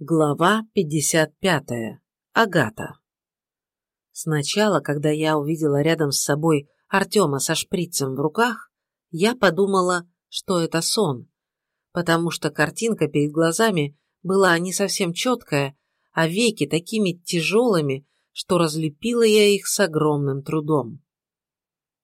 Глава 55. Агата. Сначала, когда я увидела рядом с собой Артема со шприцем в руках, я подумала, что это сон, потому что картинка перед глазами была не совсем четкая, а веки такими тяжелыми, что разлепила я их с огромным трудом.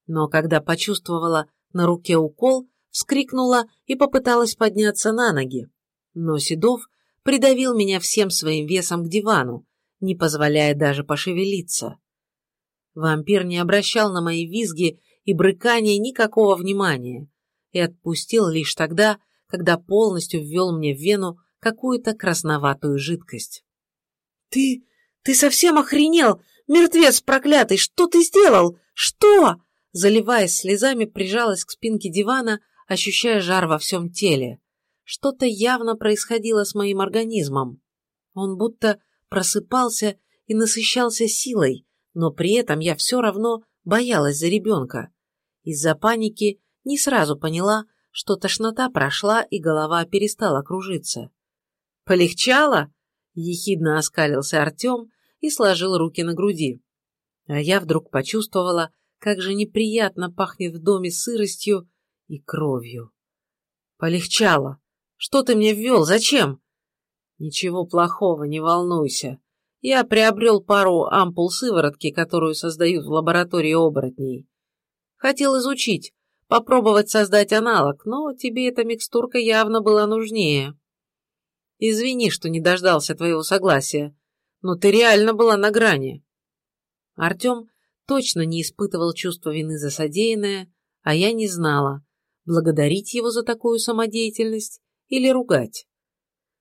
Но когда почувствовала на руке укол, вскрикнула и попыталась подняться на ноги. Но Седов придавил меня всем своим весом к дивану, не позволяя даже пошевелиться. Вампир не обращал на мои визги и брыкания никакого внимания и отпустил лишь тогда, когда полностью ввел мне в вену какую-то красноватую жидкость. «Ты... ты совсем охренел! Мертвец проклятый! Что ты сделал? Что?» Заливаясь слезами, прижалась к спинке дивана, ощущая жар во всем теле. Что-то явно происходило с моим организмом. Он будто просыпался и насыщался силой, но при этом я все равно боялась за ребенка. Из-за паники не сразу поняла, что тошнота прошла и голова перестала кружиться. «Полегчало?» – ехидно оскалился Артем и сложил руки на груди. А я вдруг почувствовала, как же неприятно пахнет в доме сыростью и кровью. «Полегчало!» Что ты мне ввел? Зачем?» «Ничего плохого, не волнуйся. Я приобрел пару ампул сыворотки, которую создают в лаборатории оборотней. Хотел изучить, попробовать создать аналог, но тебе эта микстурка явно была нужнее. Извини, что не дождался твоего согласия, но ты реально была на грани». Артем точно не испытывал чувства вины за содеянное, а я не знала, благодарить его за такую самодеятельность или ругать.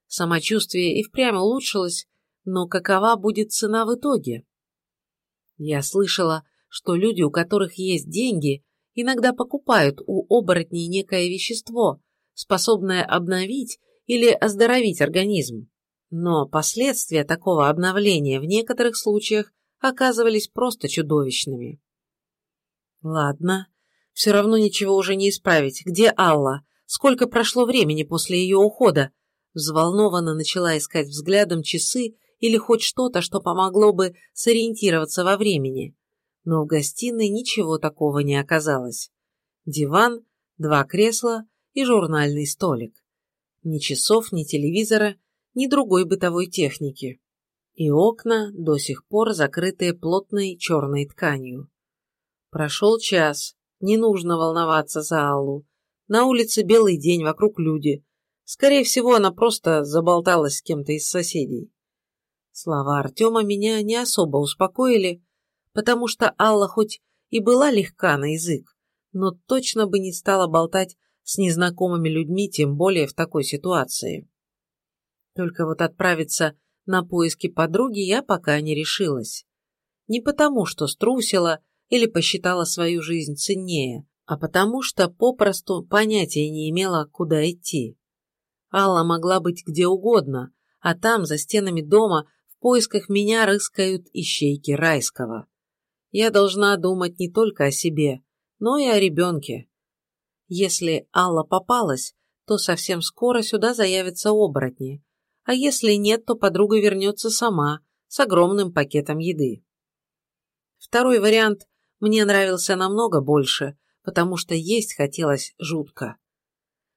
Самочувствие и впрямь улучшилось, но какова будет цена в итоге? Я слышала, что люди, у которых есть деньги, иногда покупают у оборотней некое вещество, способное обновить или оздоровить организм. Но последствия такого обновления в некоторых случаях оказывались просто чудовищными. Ладно, все равно ничего уже не исправить. Где Алла? Сколько прошло времени после ее ухода? Взволнованно начала искать взглядом часы или хоть что-то, что помогло бы сориентироваться во времени. Но в гостиной ничего такого не оказалось. Диван, два кресла и журнальный столик. Ни часов, ни телевизора, ни другой бытовой техники. И окна, до сих пор закрытые плотной черной тканью. Прошел час, не нужно волноваться за Аллу. На улице белый день, вокруг люди. Скорее всего, она просто заболталась с кем-то из соседей. Слова Артема меня не особо успокоили, потому что Алла хоть и была легка на язык, но точно бы не стала болтать с незнакомыми людьми, тем более в такой ситуации. Только вот отправиться на поиски подруги я пока не решилась. Не потому, что струсила или посчитала свою жизнь ценнее, а потому что попросту понятия не имела, куда идти. Алла могла быть где угодно, а там, за стенами дома, в поисках меня рыскают ищейки райского. Я должна думать не только о себе, но и о ребенке. Если Алла попалась, то совсем скоро сюда заявятся оборотни, а если нет, то подруга вернется сама, с огромным пакетом еды. Второй вариант мне нравился намного больше, потому что есть хотелось жутко.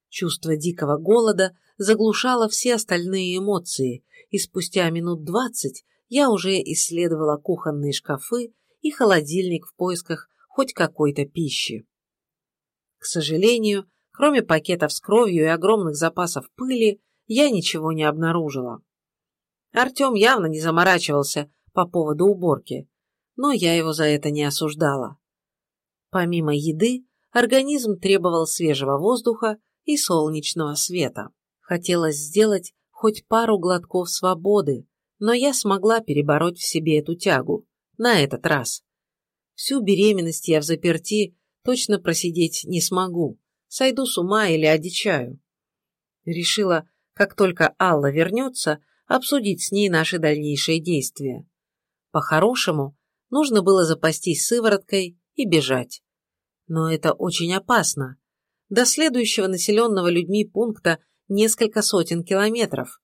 Чувство дикого голода заглушало все остальные эмоции, и спустя минут двадцать я уже исследовала кухонные шкафы и холодильник в поисках хоть какой-то пищи. К сожалению, кроме пакетов с кровью и огромных запасов пыли, я ничего не обнаружила. Артем явно не заморачивался по поводу уборки, но я его за это не осуждала. Помимо еды, организм требовал свежего воздуха и солнечного света. Хотелось сделать хоть пару глотков свободы, но я смогла перебороть в себе эту тягу. На этот раз. Всю беременность я в заперти точно просидеть не смогу. Сойду с ума или одичаю. Решила, как только Алла вернется, обсудить с ней наши дальнейшие действия. По-хорошему, нужно было запастись сывороткой и бежать. Но это очень опасно. До следующего населенного людьми пункта несколько сотен километров.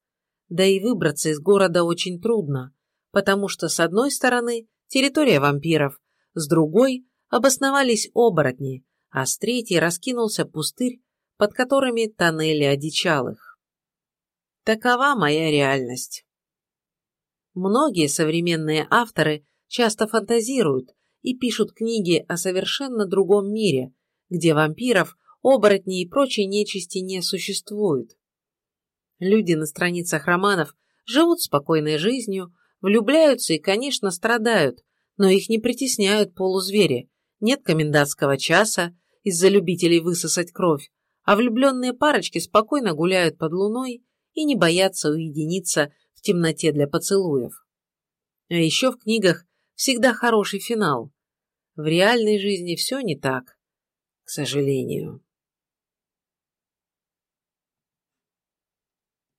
Да и выбраться из города очень трудно, потому что с одной стороны территория вампиров, с другой обосновались оборотни, а с третьей раскинулся пустырь, под которыми тоннели одичалых. Такова моя реальность. Многие современные авторы часто фантазируют и пишут книги о совершенно другом мире, где вампиров, оборотней и прочей нечисти не существует. Люди на страницах романов живут спокойной жизнью, влюбляются и, конечно, страдают, но их не притесняют полузвери, нет комендантского часа из-за любителей высосать кровь, а влюбленные парочки спокойно гуляют под луной и не боятся уединиться в темноте для поцелуев. А еще в книгах всегда хороший финал. В реальной жизни все не так, к сожалению.